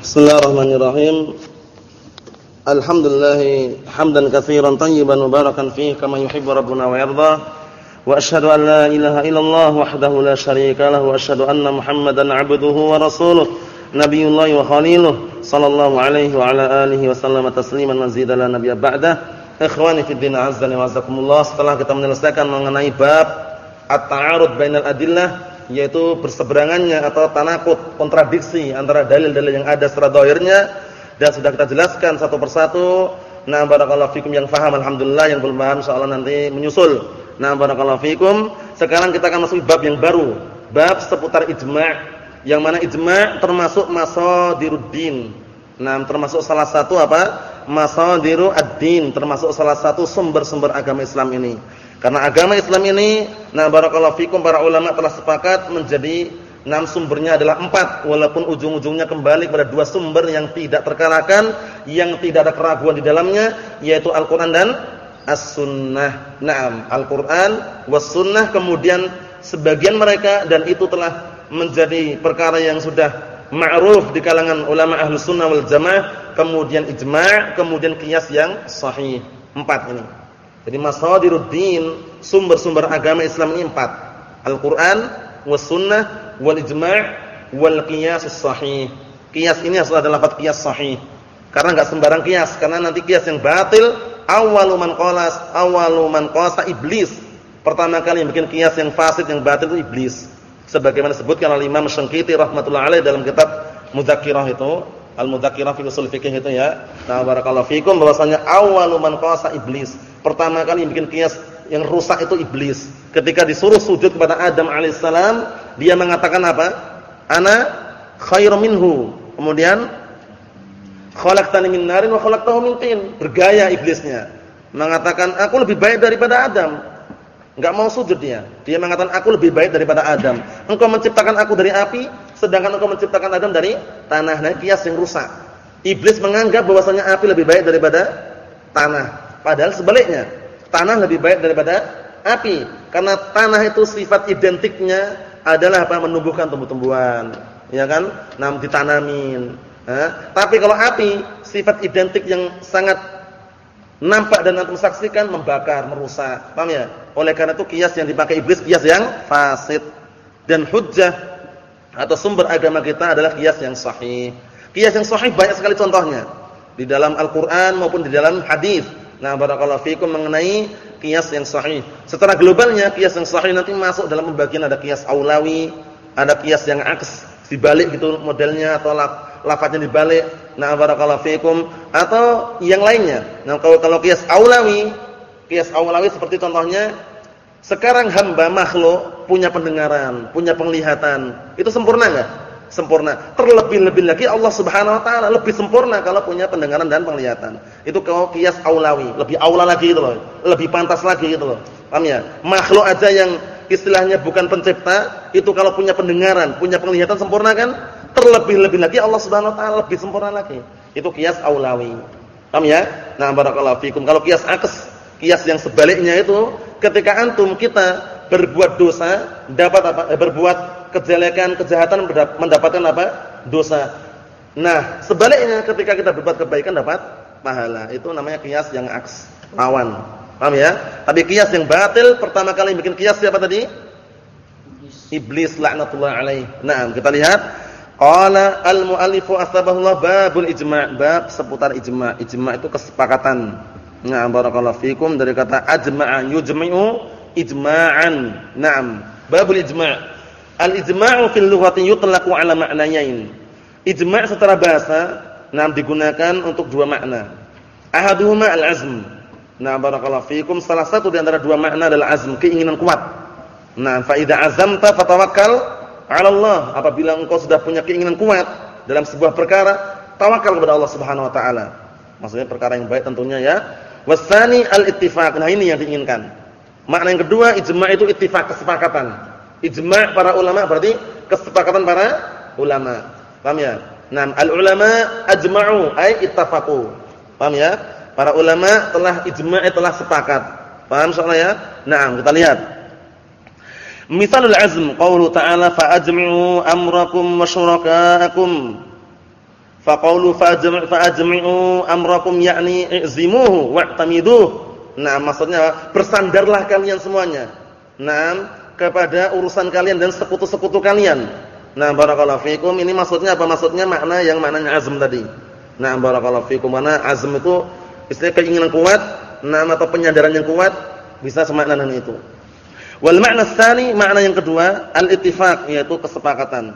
Bismillahirrahmanirrahim. Alhamdulillah hamdan katsiran tayyiban mubarakan fihi kama yuhibbu rabbuna wa yarda. Wa asyhadu an la ilaha illallah wahdahu la syarika lahu wa asyhadu anna Muhammadan 'abduhu wa rasuluh. Nabiyullah wa khaliluh sallallahu alaihi wa ala alihi wa sallama tasliman mazida la nabiyya ba'dah. Ikhwani fid din azza wa jazakumullah. Setelah kita menyelesaikan mengenai bab at-ta'arud bainal adillah yaitu berseberangannya atau tanakut, kontradiksi antara dalil-dalil yang ada secara zahirnya dan sudah kita jelaskan satu persatu. Nah, barakallahu fikum yang faham alhamdulillah, yang belum paham insyaallah nanti menyusul. Nah, barakallahu fikum. Sekarang kita akan masuk bab yang baru, bab seputar ijma'. Yang mana ijma' termasuk masadiruddin. Nah, termasuk salah satu apa? Masadiru ad-din, termasuk salah satu sumber-sumber agama Islam ini. Karena agama Islam ini, nah barakallahu fikum para ulama telah sepakat menjadi enam sumbernya adalah empat, walaupun ujung-ujungnya kembali kepada dua sumber yang tidak terkalahkan, yang tidak ada keraguan di dalamnya, yaitu Al-Quran dan As-Sunnah. Naam, Al-Quran, Was-Sunnah, kemudian sebagian mereka dan itu telah menjadi perkara yang sudah ma'ruf di kalangan ulama ahlu sunnah wal jamaah, kemudian ijma', kemudian kias yang sahih. Empat ini. Jadi masadiruddin, sumber-sumber agama Islam ini empat. Al-Quran, was-sunnah, wal-ijma' wal-qiyas sahih. Qiyas ini adalah lafaz qiyas sahih. Karena enggak sembarang qiyas, karena nanti qiyas yang batil awwalu man qalas, awwalu man qasa iblis. Pertama kali yang bikin qiyas yang fasid yang batil itu iblis. Sebagaimana disebutkan oleh Imam Syangkiti rahimatullah alaih dalam kitab Mudzakirah itu, Al-Mudzakirah fi usul fikih itu ya. Nah, barakallahu fikum bahwasanya awwalu man qasa iblis Pertama kali yang bikin kias yang rusak itu iblis. Ketika disuruh sujud kepada Adam alaihissalam, dia mengatakan apa? Ana khairu minhu. Kemudian khalaqtani min narin wa khalaqtahu min. Bergaya iblisnya. Mengatakan aku lebih baik daripada Adam. Enggak mau sujud dia. Dia mengatakan aku lebih baik daripada Adam. Engkau menciptakan aku dari api, sedangkan engkau menciptakan Adam dari tanah. Nah, kias yang rusak. Iblis menganggap bahwasanya api lebih baik daripada tanah. Padahal sebaliknya, tanah lebih baik daripada api. Karena tanah itu sifat identiknya adalah apa? menumbuhkan tumbuh-tumbuhan, ya kan? Nam ditanamin. Ha? Tapi kalau api, sifat identik yang sangat nampak dan antum saksikan membakar, merusak. Paham ya? Oleh karena itu kias yang dipakai iblis kias yang fasid. Dan hujjah atau sumber agama kita adalah kias yang sahih. Kias yang sahih banyak sekali contohnya. Di dalam Al-Qur'an maupun di dalam hadis. Nah, barakallahu fikum mengenai kias yang sahih. Secara globalnya kias yang sahih nanti masuk dalam pembagian ada kias aulawi, ada kias yang aks, dibalik gitu modelnya atau lafadznya dibalik. Nah, barakallahu fikum atau yang lainnya. Nah, kalau kalau kias aulawi, kias aulawi seperti contohnya sekarang hamba makhluk punya pendengaran, punya penglihatan. Itu sempurna enggak? Sempurna. Terlebih-lebih lagi Allah Subhanahu wa taala lebih sempurna kalau punya pendengaran dan penglihatan. Itu kalau kias aulawi, lebih aula lagi gitu loh. Lebih pantas lagi gitu loh. Paham ya? Makhluk aja yang istilahnya bukan pencipta, itu kalau punya pendengaran, punya penglihatan sempurna kan? Terlebih-lebih lagi Allah Subhanahu wa taala lebih sempurna lagi. Itu kias aulawi. Paham ya? Nah, barakallahu fikum. Kalau kias aks, kias yang sebaliknya itu ketika antum kita berbuat dosa, dapat apa? Eh, berbuat kejelekan, kejahatan mendapatkan apa? dosa. Nah, sebaliknya ketika kita berbuat kebaikan dapat pahala. Itu namanya kias yang aks, lawan. Paham ya? Tapi kias yang batil pertama kali bikin kias siapa tadi? Iblis laknatullah alaih. Nah, kita lihat qala al-muallifu asbahullah babul ijma', bab seputar ijma'. Ijma' itu kesepakatan. Nah, barakallahu fikum dari kata ajma'a yujmi'u ijma'an. Naam. Babul ijma'. Al-ijma'u fil lughati yutlaqu 'ala ma'nayain. Ijma' secara bahasa nam digunakan untuk dua makna. Ahaduhuma al-'azm. Nah, barakallahu fikum salah satu di antara dua makna adalah azm, keinginan kuat. Nah, fa idza azamta fatawakkal 'ala Allah. Apabila engkau sudah punya keinginan kuat dalam sebuah perkara, tawakal kepada Allah Subhanahu wa taala. Maksudnya perkara yang baik tentunya ya. Wasani al-ittifaq. Nah, ini yang diinginkan. Makna yang kedua, ijma' itu ittifaq, kesepakatan. Ijma' para ulama berarti kesepakatan para ulama. Paham ya? Nah, al-ulama ajma'u ay ittafaqu. Paham ya? Para ulama telah ijma' telah sepakat. Paham soalnya ya? Nah, kita lihat. Misalul azm qaulu ta'ala fa ajmi'u amrakum wa syuraka'akum Faqaulu fa'ajmi'u amrakum yakni i'zimuhu wa'tamiduh. Nah, maksudnya bersandarlah kalian semuanya. Nah, kepada urusan kalian dan sekutu-sekutu kalian. Nah, barakallahu fikum ini maksudnya apa? Maksudnya makna yang maknanya azm tadi. Nah, barakallahu fikum mana azm itu istilah keinginan kuat, nah atau penyadaran yang kuat bisa semakna dengan itu. Wal makna tsani, makna yang kedua, al-ittifaq yaitu kesepakatan.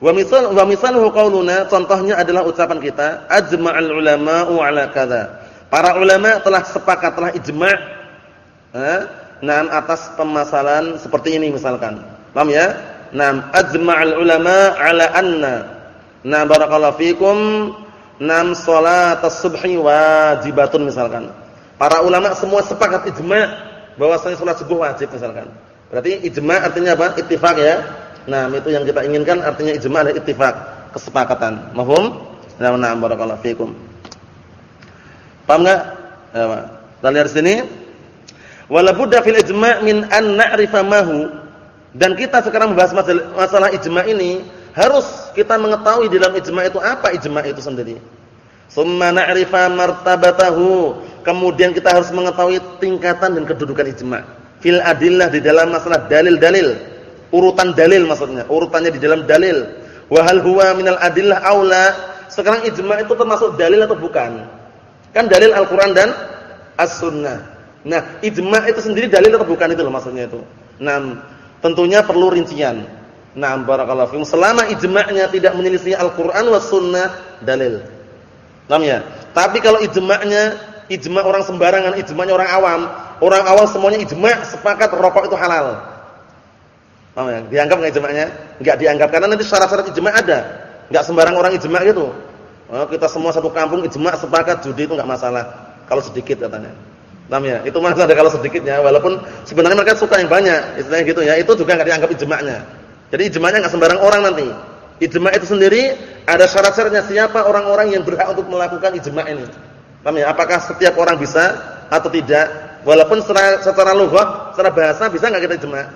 Wa misal wa misaluhu qauluna contohnya adalah ucapan kita ajma'al ulama'u 'ala kadza. Para ulama telah sepakat telah ijma' eh, nah atas permasalahan seperti ini misalkan. Paham ya? Nah, ajma'al ulama' 'ala anna Nah, barakallahu fikum nam salat as-subhi wajibatun misalkan. Para ulama semua sepakat ijma' bahwasanya salat subuh wajib misalkan. Berarti ijma' artinya apa? Ittifaq ya. Nah, itu yang kita inginkan artinya ijma' adalah ittifaq, kesepakatan. Mahum? Nah, nah barakallahu fikum. Paham enggak? Ya, Kita lihat sini. Wala budda fil ijma' min an na'rifa mahu. Dan kita sekarang membahas masalah ijma' ini, harus kita mengetahui dalam ijma' itu apa ijma' itu sendiri. Summa na'rifa martabatahu. Kemudian kita harus mengetahui tingkatan dan kedudukan ijma'. Fil adillah di dalam masalah dalil-dalil urutan dalil maksudnya, urutannya di dalam dalil. Wa hal huwa minal adillah aula? Sekarang ijma itu termasuk dalil atau bukan? Kan dalil Al-Qur'an dan As-Sunnah. Nah, ijma itu sendiri dalil atau bukan itu loh maksudnya itu. Nah, tentunya perlu rincian. Nah, barakallahu fikum. Selama ijma'nya tidak menyelisih Al-Qur'an was sunnah, dalil. Paham ya? Tapi kalau ijma'nya ijma' orang sembarangan, ijma'nya orang awam, orang awam semuanya ijma' sepakat rokok itu halal. Paham ya? Dianggap enggak ijma'nya? Enggak dianggap karena nanti syarat-syarat ijma' ada. Enggak sembarang orang ijma' gitu. Oh, kita semua satu kampung ijma' sepakat judi itu enggak masalah. Kalau sedikit katanya. Paham ya? Itu masalah ada kalau sedikitnya walaupun sebenarnya mereka suka yang banyak. Istilahnya gitu ya. Itu juga enggak dianggap ijma'nya. Jadi ijma'nya enggak sembarang orang nanti. Ijma' itu sendiri ada syarat-syaratnya siapa orang-orang yang berhak untuk melakukan ijma' ini. Paham ya? Apakah setiap orang bisa atau tidak? Walaupun secara secara lughah, secara bahasa bisa enggak kita ijma'?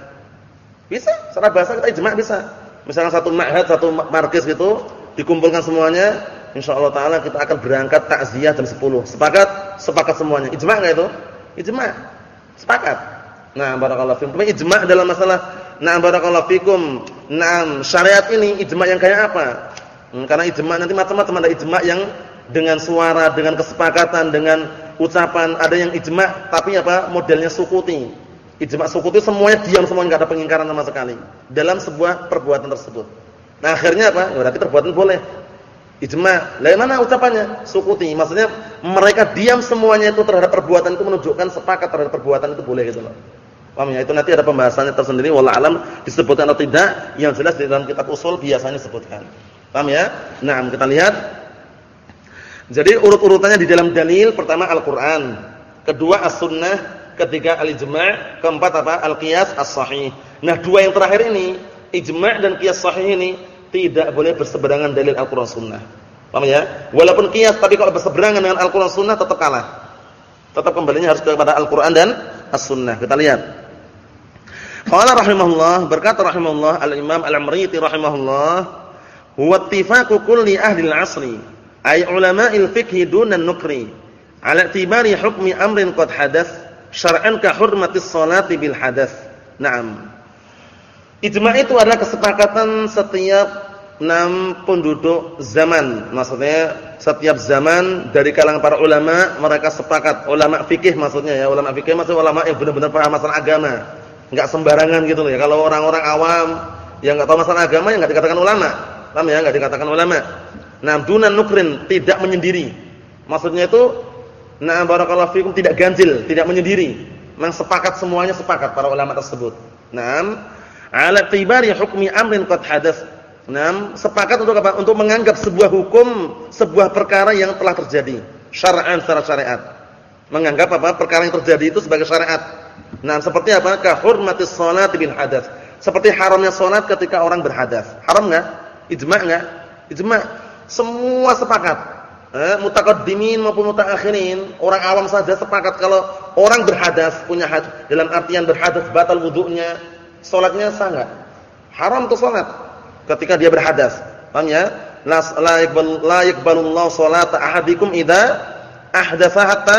Bisa, secara bahasa kita ijma' bisa. Misalnya satu ma'had, satu markis gitu, dikumpulkan semuanya, insyaallah taala kita akan berangkat takziah jam 10. Sepakat? Sepakat semuanya. Ijma' enggak itu? Ijma'. Sepakat. Nah, barakallahu fikum. Tapi ijma' dalam masalah nah barakallahu fikum. Nah, syariat ini ijma' yang kayak apa? Hmm, karena ijma' nanti macam-macam ada ijma' yang dengan suara, dengan kesepakatan, dengan ucapan, ada yang ijma' tapi apa? modelnya sukuti. Ijma' suku itu semuanya diam semuanya enggak ada pengingkaran sama sekali dalam sebuah perbuatan tersebut. Nah, akhirnya apa? Berarti perbuatan boleh. Ijma'. Lah mana ucapannya? Sukuti. Maksudnya mereka diam semuanya itu terhadap perbuatan itu menunjukkan sepakat terhadap perbuatan itu boleh gitu loh. Paham ya? Itu nanti ada pembahasannya tersendiri wallah alam disebutkan atau tidak, yang jelas di dalam kitab usul biasanya disebutkan. Paham ya? Nah, kita lihat. Jadi urut-urutannya di dalam dalil pertama Al-Qur'an, kedua As-Sunnah, ketiga al-ijma', keempat apa? Al-qiyas as-sahih. Nah, dua yang terakhir ini, ijma' dan qiyas sahih ini tidak boleh berseberangan dalil Al-Qur'an Sunnah. Paham ya? Walaupun qiyas tapi kalau berseberangan dengan Al-Qur'an Sunnah tetap kalah. Tetap kembalinya harus kepada Al-Qur'an dan As-Sunnah. Kita lihat. Qala rahimahullah, berkata rahimahullah Al-Imam Al-Amriti rahimahullah, huwa ittifaqu kulli ahli al-'asri, ay ulama'il fiqh dunan nukri, ala i'tibari hukmi amrin qad hadath syar'an ka hurmatis salati bil hadas. Naam. Ijma' itu adalah kesepakatan setiap enam penduduk zaman. Maksudnya setiap zaman dari kalangan para ulama mereka sepakat. Ulama fikih maksudnya ya, ulama fikih maksudnya ulama yang benar-benar paham masalah agama. Enggak sembarangan gitu loh ya. Kalau orang-orang awam yang enggak tahu masalah agama yang enggak dikatakan ulama. Paham ya? Enggak dikatakan ulama. Nah, dunan nukrin, tidak menyendiri. Maksudnya itu Nah, barakallahu fikum tidak ganjil, tidak menyendiri. Memang sepakat semuanya sepakat para ulama tersebut. Naam, ala tibari hukmi amrin qad hadath. Naam, sepakat untuk apa? Untuk menganggap sebuah hukum, sebuah perkara yang telah terjadi syar'an secara syariat. Menganggap apa? Perkara yang terjadi itu sebagai syariat. Nah, seperti apa? Ka hurmatis sholati bil hadath. Seperti haramnya salat ketika orang berhadas. Haram enggak? Ijma' enggak? Ijma'. Semua sepakat eh, mutaqaddimin maupun mutaakhirin, orang awam saja sepakat kalau orang berhadas punya hadas dalam artian berhadas batal wudunya, salatnya sah enggak? Haram tuh salat ketika dia berhadas. Paham ya? La yaqbal la yaqbalullahu salata ahadikum idza ahdatsa hatta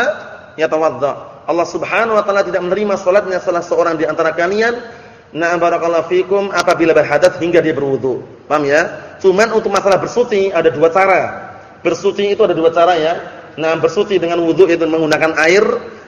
yatawadda. Allah Subhanahu wa taala tidak menerima salatnya salah seorang di antara kalian Na'am barakallahu fikum apabila berhadas hingga dia berwudu. Paham ya? Cuman untuk masalah bersuci ada dua cara. Bersuci itu ada dua cara ya. Nah, bersuci dengan wudu itu menggunakan air,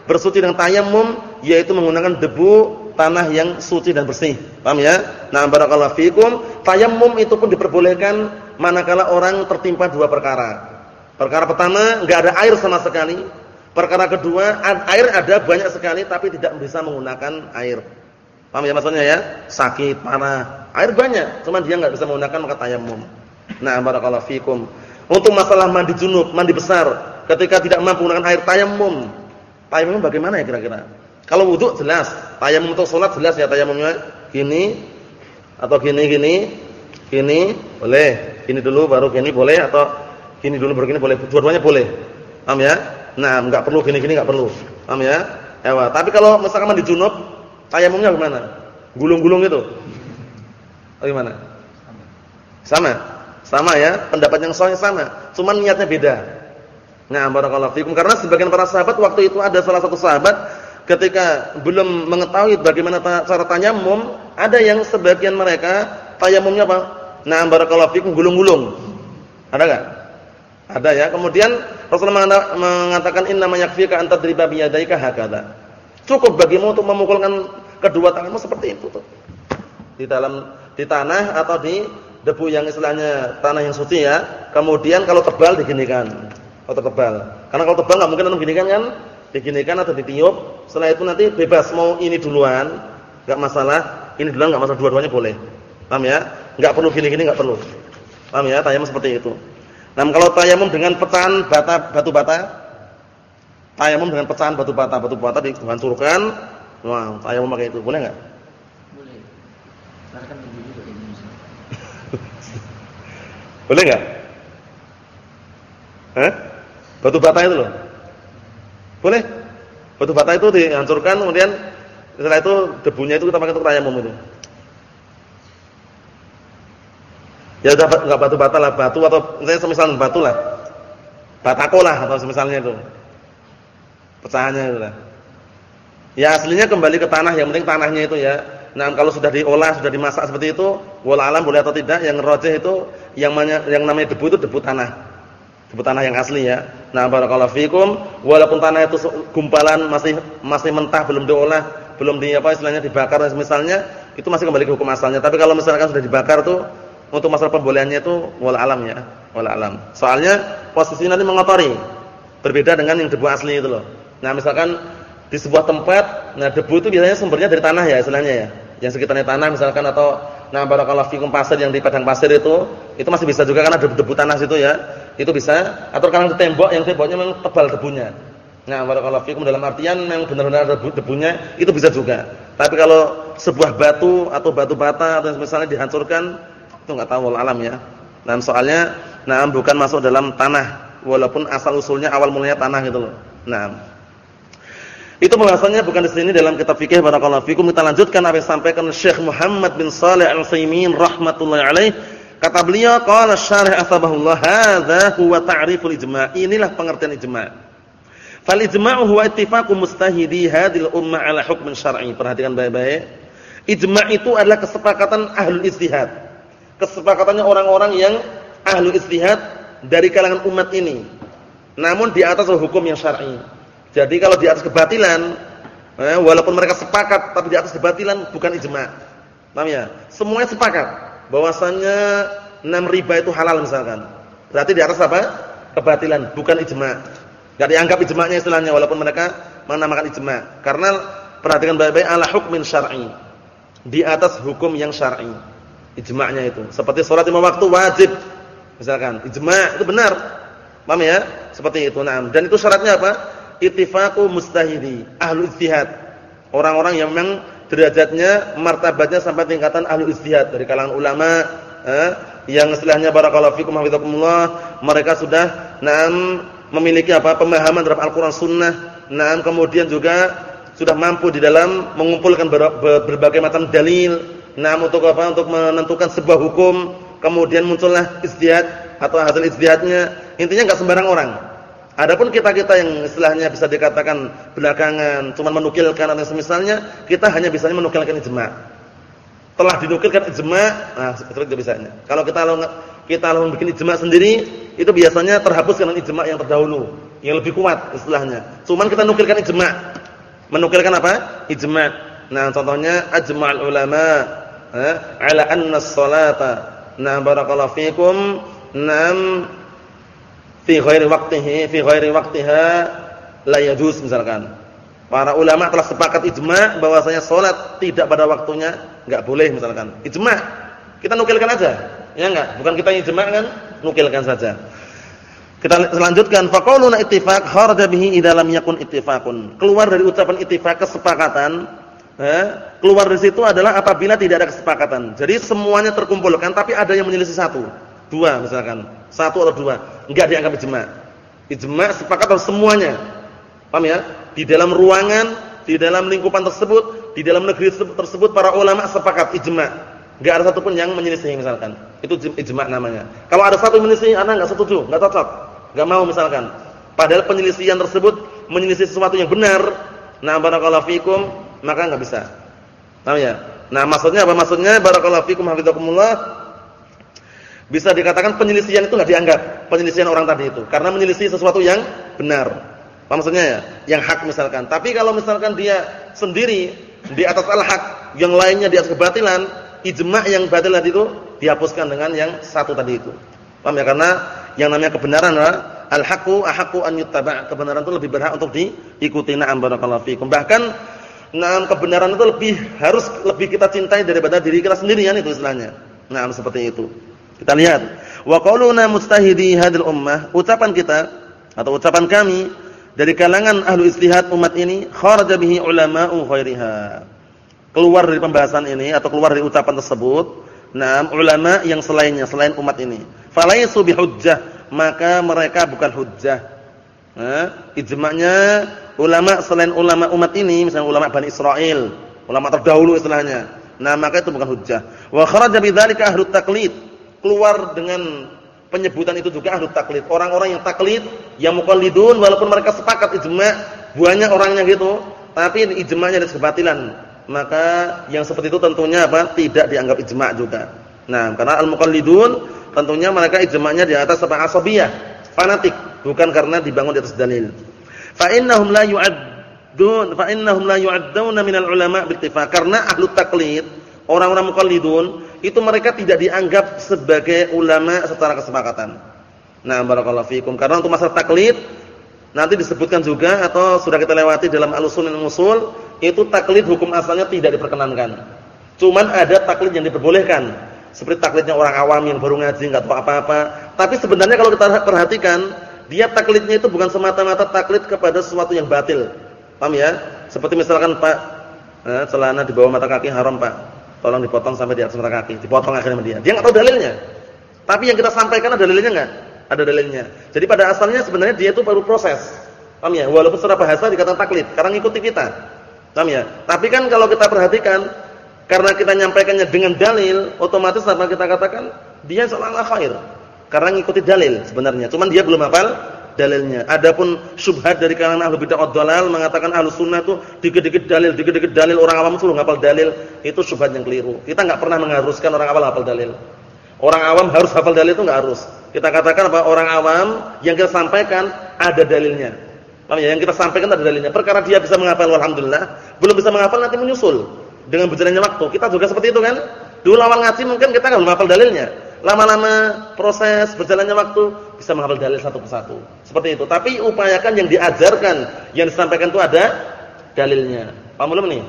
bersuci dengan tayamum yaitu menggunakan debu tanah yang suci dan bersih. Paham ya? Nah, barakallahu fikum, tayamum itu pun diperbolehkan manakala orang tertimpa dua perkara. Perkara pertama, enggak ada air sama sekali. Perkara kedua, air ada banyak sekali tapi tidak bisa menggunakan air. Paham ya maksudnya ya? Sakit, panah, air banyak, cuma dia enggak bisa menggunakan maka tayamum. Nah, barakallahu fikum. Untuk masalah mandi junub, mandi besar, ketika tidak mampu menggunakan air tayamum. Tayamum bagaimana ya kira-kira? Kalau wudu jelas, tayamum untuk salat jelas ya tayamumnya gini atau gini gini, gini boleh, gini dulu baru gini boleh atau gini dulu baru gini boleh, dua-duanya boleh. Paham ya? Nah, enggak perlu gini-gini enggak perlu. Paham ya? Ewa. Tapi kalau misalkan mandi junub, Tayamumnya gimana? Gulung-gulung itu. Oh gimana? Sama. Sama ya, pendapat yang sahih sama. Cuma niatnya beda. Nah, barakallahu fikum karena sebagian para sahabat waktu itu ada salah satu sahabat ketika belum mengetahui bagaimana cara tayamum, ada yang sebagian mereka tayamumnya apa? Nah, barakallahu fikum gulung-gulung. Ada enggak? Ada ya. Kemudian Rasulullah mengatakan inna yakfika an tadriba bi yadayka hakadha. Cukup bagimu untuk memukulkan kedua tanganmu seperti itu tuh. Di dalam di tanah atau di debu yang istilahnya tanah yang suci ya. Kemudian kalau tebal diginikan. Kalau tebal. Karena kalau tebal enggak mungkin antum ginikan kan? Diginikan atau ditiup. Setelah itu nanti bebas mau ini duluan, enggak masalah. Ini duluan enggak masalah, dua-duanya boleh. Paham ya? Enggak perlu gini-gini enggak perlu. Paham ya? Tayamum seperti itu. Nah, kalau tayamum dengan pecahan bata batu bata Tayamum dengan pecahan batu bata, batu bata dihancurkan. Wah, tayamum pakai itu boleh enggak? Boleh. Kan boleh enggak? Eh? Batu bata itu loh. Boleh? Batu bata itu dihancurkan kemudian setelah itu debunya itu kita pakai untuk tayamum itu. Ya udah enggak batu bata lah, batu atau misalnya semisal batu lah. Batako lah atau semisalnya itu pecahannya itu lah. Ya aslinya kembali ke tanah, yang penting tanahnya itu ya. Nah, kalau sudah diolah, sudah dimasak seperti itu, wala alam boleh atau tidak, yang rojeh itu yang yang namanya debu itu debu tanah. Debu tanah yang asli ya. Nah, barakallahu fikum, walaupun tanah itu gumpalan masih masih mentah belum diolah, belum di apa istilahnya dibakar misalnya, itu masih kembali ke hukum asalnya. Tapi kalau misalkan sudah dibakar tuh untuk masalah pembolehannya itu wala alam ya, wala alam. Soalnya posisinya nanti mengotori. Berbeda dengan yang debu asli itu loh. Nah, misalkan di sebuah tempat, nah debu itu biasanya sumbernya dari tanah ya istilahnya ya. Yang sekitarnya tanah misalkan atau nah barakallahu fikum pasir yang di padang pasir itu, itu masih bisa juga karena debu-debu tanah situ ya. Itu bisa atau kalau tembok yang temboknya memang tebal debunya. Nah, barakallahu fikum dalam artian yang benar-benar debu debunya itu bisa juga. Tapi kalau sebuah batu atau batu bata atau misalnya dihancurkan itu enggak tahu alam ya. Nah, soalnya nah bukan masuk dalam tanah walaupun asal usulnya awal mulanya tanah gitu loh. Nah, itu pembahasannya bukan di sini dalam kitab fikih barakallahu fikum. Kita lanjutkan apa yang disampaikan Syekh Muhammad bin Shalih Al-Utsaimin rahimatullah alaih. Kata beliau qala syarih asbahullah hadza huwa ta'riful ijma'. Inilah pengertian ijma'. Fal ijma'u huwa ittifaqu mustahidi hadhil ummah ala hukmin syar'i. Perhatikan baik-baik. Ijma' itu adalah kesepakatan ahlul ijtihad. Kesepakatannya orang-orang yang ahlul ijtihad dari kalangan umat ini. Namun di atas hukum yang syar'i. Jadi kalau di atas kebatilan, eh, walaupun mereka sepakat tapi di atas kebatilan bukan ijma. Paham ya? Semuanya sepakat bahwasannya enam riba itu halal misalkan. Berarti di atas apa? Kebatilan, bukan ijma. Enggak dianggap ijma'nya istilahnya walaupun mereka menamakan ijma. Karena perhatikan baik-baik ala hukmin syar'i. Di atas hukum yang syar'i. Ijma'nya itu. Seperti salat lima waktu wajib. Misalkan, ijma' itu benar. Paham ya? Seperti itu. Nah, dan itu syaratnya apa? ittifaqu mustahidi, ahlu ijtihad. Orang-orang yang memang derajatnya, martabatnya sampai tingkatan ahlu ijtihad dari kalangan ulama eh, yang istilahnya barakallahu fikum hafizakumullah, mereka sudah na'am memiliki apa? pemahaman terhadap Al-Qur'an Sunnah. Na'am kemudian juga sudah mampu di dalam mengumpulkan ber berbagai macam dalil, na'am untuk apa? untuk menentukan sebuah hukum, kemudian muncullah ijtihad atau hasil ijtihadnya. Intinya enggak sembarang orang. Adapun kita-kita yang istilahnya bisa dikatakan belakangan cuma menukilkan atau semisalnya, kita hanya bisanya menukilkan ijma. Telah dinukilkan ijma, nah seperti itu bisanya. Kalau kita kita lalu bikin ijma sendiri, itu biasanya terhapus dengan ijma yang terdahulu, yang lebih kuat istilahnya. Cuman kita nukilkan ijma. Menukilkan apa? Ijma. Nah, contohnya ajma'ul ulama eh, ala anna as-salata. Nah, barakallahu fikum. Nam fi ghairi waqtihi fi ghairi waqtiha la yajuz misalkan. Para ulama telah sepakat ijma bahwasanya salat tidak pada waktunya enggak boleh misalkan. Ijma. Kita nukilkan aja. Ya enggak? Bukan kita ijma kan, nukilkan saja. Kita selanjutkan faqauluna ittifaq kharaja bihi idza lam yakun ittifaqun. Keluar dari ucapan ittifaq kesepakatan, eh, keluar dari situ adalah apabila tidak ada kesepakatan. Jadi semuanya terkumpulkan tapi ada yang menyelisih satu, dua misalkan, satu atau dua enggak dianggap ijma. Ijma sepakat harus semuanya. Paham ya? Di dalam ruangan, di dalam lingkupan tersebut, di dalam negeri tersebut para ulama sepakat ijma. Enggak ada satupun yang menyelisih misalkan. Itu ijma namanya. Kalau ada satu menyelisih, anak enggak setuju, enggak cocok. Enggak mau misalkan. Padahal penyelisihan tersebut menyelisih sesuatu yang benar. Nah, barakallahu fikum, maka enggak bisa. Paham ya? Nah, maksudnya apa? Maksudnya barakallahu fikum hafizakumullah bisa dikatakan penyelisihan itu nggak dianggap penyelisihan orang tadi itu karena menyelisih sesuatu yang benar. Apa maksudnya ya? Yang hak misalkan. Tapi kalau misalkan dia sendiri di atas al-haq, yang lainnya di atas kebatilan, ijma' yang batil tadi itu dihapuskan dengan yang satu tadi itu. Paham ya? Karena yang namanya kebenaran adalah al-haqqu ahaqqu an yuttaba'. Kebenaran itu lebih berhak untuk diikuti. Na'am barakallahu fikum. Bahkan nah kebenaran itu lebih harus lebih kita cintai daripada diri kita sendirian itu istilahnya. Nah, seperti itu. Kita lihat. Wa qauluna mustahidi hadil ummah, ucapan kita atau ucapan kami dari kalangan ahlu istihad umat ini kharaja bihi ulama'u khairiha. Keluar dari pembahasan ini atau keluar dari ucapan tersebut, nah ulama yang selainnya selain umat ini. Falaisu bihujjah, maka mereka bukan hujjah. Nah, ijma'nya ulama selain ulama umat ini, misalnya ulama Bani Israel, ulama terdahulu istilahnya. Nah, maka itu bukan hujjah. Wa kharaja bidzalika ahlu taqlid keluar dengan penyebutan itu juga ahlu taklid. Orang-orang yang taklid, yang muqallidun walaupun mereka sepakat ijma', banyak orangnya gitu, tapi ijma'nya ada kebatilan. Maka yang seperti itu tentunya apa? Tidak dianggap ijma' juga. Nah, karena al-muqallidun tentunya mereka ijma'nya di atas apa? Asabiyah, fanatik, bukan karena dibangun di atas dalil. Fa innahum la yu'addun fa innahum la yu'adduna minal ulama' bittifaq. Karena ahlu taklid, orang-orang muqallidun itu mereka tidak dianggap sebagai ulama secara kesepakatan. Nah, barakallahu fikum. Karena untuk masalah taklid nanti disebutkan juga atau sudah kita lewati dalam Al-Usul Usul, itu taklid hukum asalnya tidak diperkenankan. Cuman ada taklid yang diperbolehkan. Seperti taklidnya orang awam yang baru ngaji enggak tahu apa-apa. Tapi sebenarnya kalau kita perhatikan, dia taklidnya itu bukan semata-mata taklid kepada sesuatu yang batil. Paham ya? Seperti misalkan Pak, eh, celana di bawah mata kaki haram, Pak tolong dipotong sampai di atas mata kaki, dipotong akhirnya dia. Dia nggak tahu dalilnya. Tapi yang kita sampaikan ada dalilnya nggak? Ada dalilnya. Jadi pada asalnya sebenarnya dia itu baru proses. Paham ya? Walaupun secara bahasa dikatakan taklid, karena ngikuti kita. Paham ya? Tapi kan kalau kita perhatikan karena kita nyampaikannya dengan dalil, otomatis apa kita katakan? Dia seolah-olah. Karena ngikuti dalil sebenarnya. Cuman dia belum hafal dalilnya. Adapun syubhat dari kalangan ahlu bid'ah dalal mengatakan ahlu sunnah itu dikit-dikit dalil, dikit-dikit dalil orang awam suruh ngapal dalil, itu syubhat yang keliru. Kita enggak pernah mengharuskan orang awam hafal dalil. Orang awam harus hafal dalil itu enggak harus. Kita katakan apa orang awam yang kita sampaikan ada dalilnya. Paham ya? Yang kita sampaikan ada dalilnya. Perkara dia bisa menghafal alhamdulillah, belum bisa menghafal nanti menyusul dengan berjalannya waktu. Kita juga seperti itu kan? Dulu awal ngaji mungkin kita enggak menghafal dalilnya lama-lama proses berjalannya waktu bisa menghafal dalil satu persatu. Seperti itu. Tapi upayakan yang diajarkan, yang disampaikan itu ada dalilnya. Paham belum nih?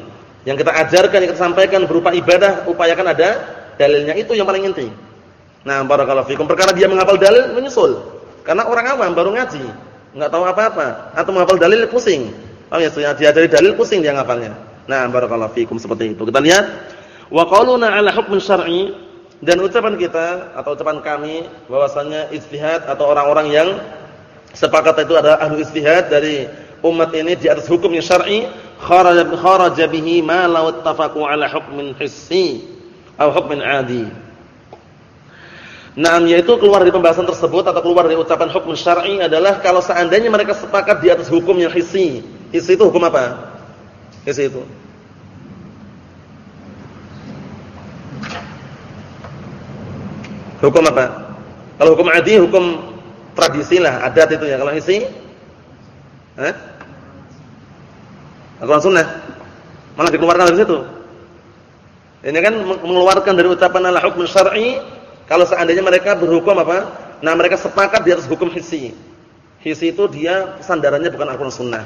Yang kita ajarkan, yang kita sampaikan berupa ibadah, upayakan ada dalilnya. Itu yang paling inti. Nah, barakallahu fikum. Perkara dia menghafal dalil menyusul. Karena orang awam baru ngaji, enggak tahu apa-apa atau menghafal dalil pusing. Paham ya? Dia dari dalil pusing dia ngafalnya. Nah, barakallahu fikum seperti itu. Kita lihat wa qauluna 'ala hukm syar'i dan ucapan kita atau ucapan kami bahwasanya ijtihad atau orang-orang yang sepakat itu adalah ahli ijtihad dari umat ini di atas hukum yang syar'i kharaja kharaja bihi ma law ittafaqu ala hukmin hissi atau hukmin adi. Naam yaitu keluar dari pembahasan tersebut atau keluar dari ucapan hukum syar'i adalah kalau seandainya mereka sepakat di atas hukum yang hissi. Hissi itu hukum apa? Hissi itu. Hukum apa? Kalau hukum adi hukum tradisi lah, adat itu ya. Kalau hissi? Eh? Al-Quran sunnah. Malah dikeluarkan dari situ. Ini kan mengeluarkan dari ucapan al-hukm syar'i kalau seandainya mereka berhukum apa? Nah, mereka sepakat di atas hukum hissi. Hissi itu dia sandarannya bukan Al-Qur'an Sunnah.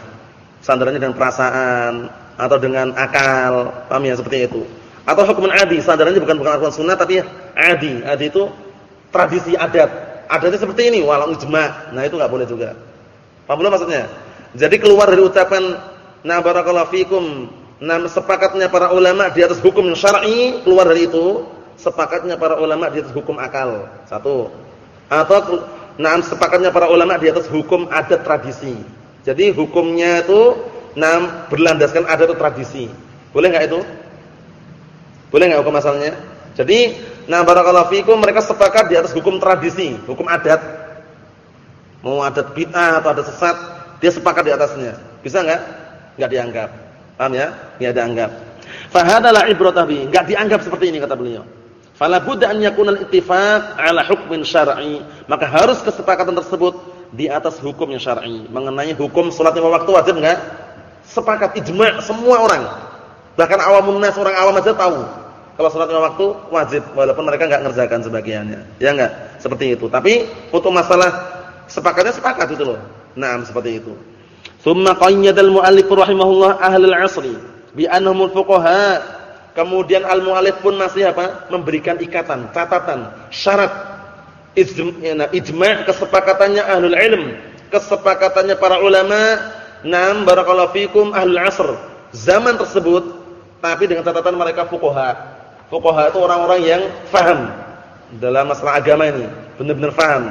Sandarannya dengan perasaan atau dengan akal. Paham ya seperti itu. Atau hukum adi, sandarannya bukan bukan Al-Qur'an Sunnah tapi adi. Adi itu tradisi adat. Adatnya seperti ini walau ijma'. Nah, itu enggak boleh juga. Paham belum maksudnya? Jadi keluar dari ucapan na barakallahu fikum, nah sepakatnya para ulama di atas hukum syar'i, keluar dari itu sepakatnya para ulama di atas hukum akal. Satu. Atau nah sepakatnya para ulama di atas hukum adat tradisi. Jadi hukumnya itu nah berlandaskan adat atau tradisi. Boleh enggak itu? Boleh enggak hukum asalnya? Jadi nah barakallahu fikum mereka sepakat di atas hukum tradisi, hukum adat. Mau adat bid'ah atau adat sesat, dia sepakat di atasnya. Bisa enggak? Enggak dianggap. Paham ya? Enggak dianggap. Fahadalah ibratah bi, enggak dianggap seperti ini kata beliau. Fala budda an yakuna al-ittifaq ala hukmin syar'i. Maka harus kesepakatan tersebut di atas hukum yang syar'i. Mengenai hukum salat lima waktu wajib enggak? Sepakat ijma' semua orang. Bahkan awamun nas orang awam aja tahu kalau salat lima waktu wajib walaupun mereka enggak ngerjakan sebagiannya. Ya enggak? Seperti itu. Tapi untuk masalah sepakatnya sepakat itu loh. Naam seperti itu. Tsumma qayyadal mu'allif rahimahullah ahlul 'asri bi annahumul fuqaha Kemudian al-mu'alif pun masih apa? Memberikan ikatan, catatan, syarat ijma' kesepakatannya ahlul ilm, kesepakatannya para ulama, nam barakallahu fikum ahlul asr. Zaman tersebut tapi dengan catatan mereka fuqaha. Fuqaha itu orang-orang yang faham dalam masalah agama ini, benar-benar faham.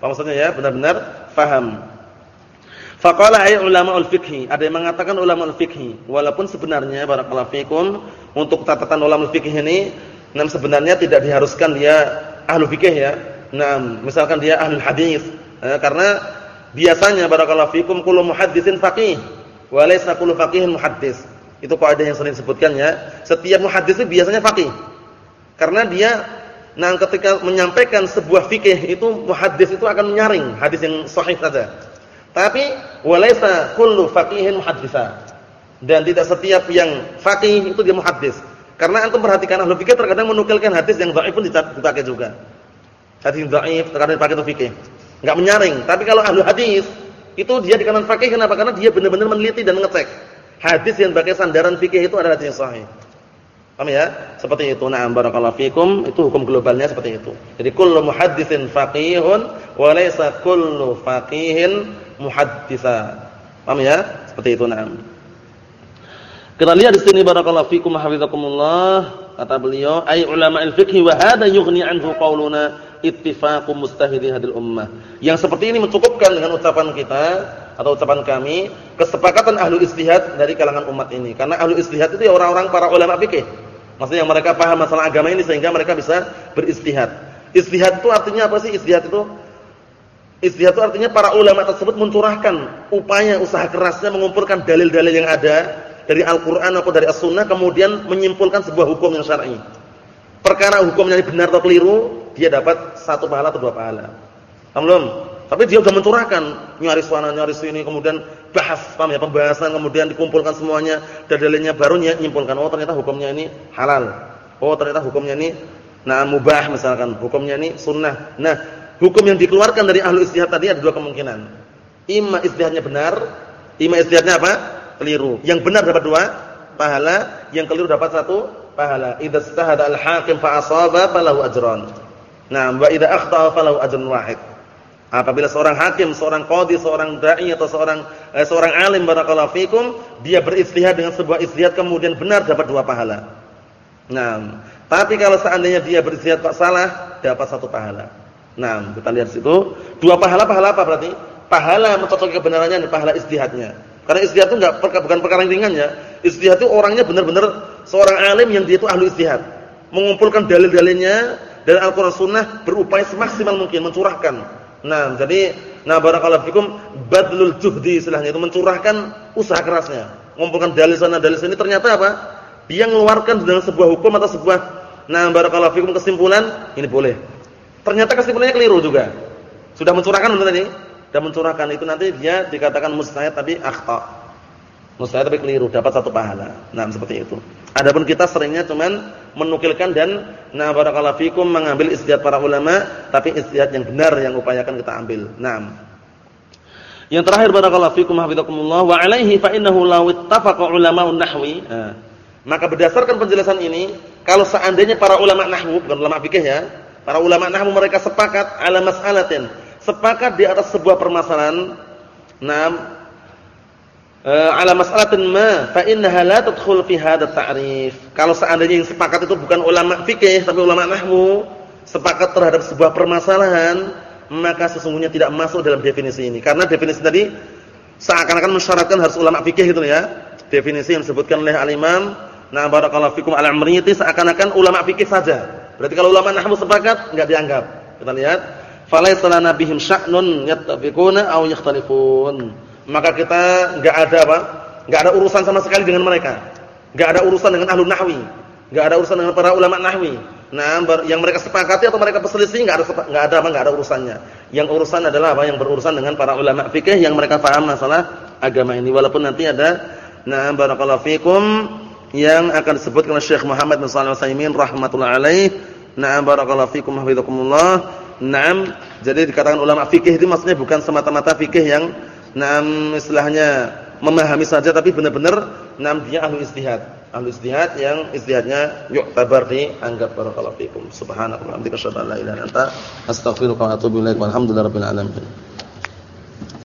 Apa maksudnya ya? Benar-benar faham. Faqala ay ul fikhi, ada yang mengatakan ulama ul fikhi, walaupun sebenarnya barakallahu fikum untuk catatan ulama ul fikhi ini nam sebenarnya tidak diharuskan dia ahlu fikih ya. Nah, misalkan dia ahli hadis, eh, karena biasanya barakallahu fikum kullu muhaddisin faqih wa laysa kullu faqihin muhaddis. Itu kaidah yang sering disebutkan ya. Setiap muhaddis itu biasanya faqih. Karena dia nah ketika menyampaikan sebuah fikih itu muhaddis itu akan menyaring hadis yang sahih saja. Tapi walaysa kullu faqihin muhaddisa. Dan tidak setiap yang faqih itu dia muhaddis. Karena antum perhatikan ahli fikih terkadang menukilkan hadis yang dhaif pun dipakai juga. Hadis dhaif terkadang dipakai untuk fikih. Enggak menyaring. Tapi kalau ahli hadis itu dia di kanan fakih kenapa? Karena dia benar-benar meneliti dan ngecek. Hadis yang pakai sandaran fikih itu adalah hadis yang sahih. Paham ya? Seperti itu. Na'am barakallahu fikum, itu hukum globalnya seperti itu. Jadi kullu muhaddisin faqihun wa laysa kullu faqihin muhaddisa. Paham ya? Seperti itu na'am. Kita lihat di sini barakallahu fikum hafizakumullah kata beliau ay ulama al-fiqh wa hada yughni anhu qauluna ittifaqu mustahidi hadil ummah. Yang seperti ini mencukupkan dengan ucapan kita atau ucapan kami kesepakatan ahlu istihad dari kalangan umat ini. Karena ahlu istihad itu ya orang-orang para ulama fikih. Maksudnya mereka paham masalah agama ini sehingga mereka bisa beristihad. Istihad itu artinya apa sih? Istihad itu Ijtihad itu artinya para ulama tersebut mencurahkan upaya usaha kerasnya mengumpulkan dalil-dalil yang ada dari Al-Qur'an atau dari As-Sunnah kemudian menyimpulkan sebuah hukum yang syar'i. Perkara hukumnya benar atau keliru, dia dapat satu pahala atau dua pahala. Paham? Tapi dia sudah mencurahkan, nyari sana, nyari sini, kemudian bahas, paham ya, pembahasan, kemudian dikumpulkan semuanya, dalilnya baru nyimpulkan, oh ternyata hukumnya ini halal. Oh ternyata hukumnya ini nah mubah misalkan, hukumnya ini sunnah. Nah, hukum yang dikeluarkan dari ahlu istihad tadi ada dua kemungkinan. Ima istihadnya benar, ima istihadnya apa? Keliru. Yang benar dapat dua pahala, yang keliru dapat satu pahala. Idza istahada al-hakim fa asaba falahu ajran. Nah, wa idza akhta'a falahu ajrun wahid. Apabila seorang hakim, seorang qadhi, seorang dai atau seorang eh, seorang alim barakallahu fikum, dia beristihad dengan sebuah istihad kemudian benar dapat dua pahala. Nah, tapi kalau seandainya dia beristihad kok salah, dapat satu pahala. Nah, kita lihat situ. Dua pahala pahala apa berarti? Pahala mencocoki kebenarannya dan pahala istihadnya. Karena istihad itu enggak bukan perkara yang ringan ya. Istihad itu orangnya benar-benar seorang alim yang dia itu ahli istihad. Mengumpulkan dalil-dalilnya, dari Al-Qur'an Sunnah berupaya semaksimal mungkin mencurahkan. Nah, jadi nah barakallahu fikum badlul juhdi istilahnya itu mencurahkan usaha kerasnya. Ngumpulkan dalil sana dalil sini ternyata apa? Dia mengeluarkan dalam sebuah hukum atau sebuah nah barakallahu fikum kesimpulan ini boleh. Ternyata kesimpulannya keliru juga. Sudah mencurahkan benar ini? Dan mencurahkan itu nanti dia dikatakan mustahil tapi akhta. Mustahil tapi keliru, dapat satu pahala. Nah, seperti itu. Adapun kita seringnya cuman menukilkan dan nah barakallahu fikum mengambil istihad para ulama, tapi istihad yang benar yang upayakan kita ambil. Nah. Yang terakhir barakallahu fikum hafizakumullah wa alaihi fa innahu law ittafaqa nahwi. Nah, maka berdasarkan penjelasan ini, kalau seandainya para ulama nahwu bukan ulama fikih ya, para ulama nahwu mereka sepakat ala mas'alatin, sepakat di atas sebuah permasalahan, nah ala mas'alatin ma fa innaha la tadkhul fi hadha ta'rif. Kalau seandainya yang sepakat itu bukan ulama fikih tapi ulama nahwu, sepakat terhadap sebuah permasalahan, maka sesungguhnya tidak masuk dalam definisi ini. Karena definisi tadi seakan-akan mensyaratkan harus ulama fikih gitu ya. Definisi yang disebutkan oleh al-Imam Nah barakallahu fikum al-Amriyati seakan-akan ulama fikih saja. Berarti kalau ulama nahwu sepakat enggak dianggap. Kita lihat, falaisa lana bihim sya'nun yattafiquna aw yakhtalifun maka kita enggak ada apa? Enggak ada urusan sama sekali dengan mereka. Enggak ada urusan dengan ahlu nahwi. Enggak ada urusan dengan para ulama nahwi. Nah, yang mereka sepakati atau mereka perselisih enggak ada enggak ada apa enggak ada urusannya. Yang urusan adalah apa? Yang berurusan dengan para ulama fikih yang mereka paham masalah agama ini. Walaupun nanti ada nah barakallahu fikum yang akan disebutkan oleh Syekh Muhammad bin Shalih Al-Utsaimin rahimatullah alaih. Nah, barakallahu fikum hafizakumullah. Naam, jadi dikatakan ulama fikih itu maksudnya bukan semata-mata fikih yang Nam istilahnya memahami saja tapi benar-benar nam dia ahli istihad. Ahli istihad yang istihadnya yu'tabar dianggap barakallahu fikum. Subhanallah wa bihamdika asyhadu an la ilaha illa anta astaghfiruka wa atubu ilaik. Alamin.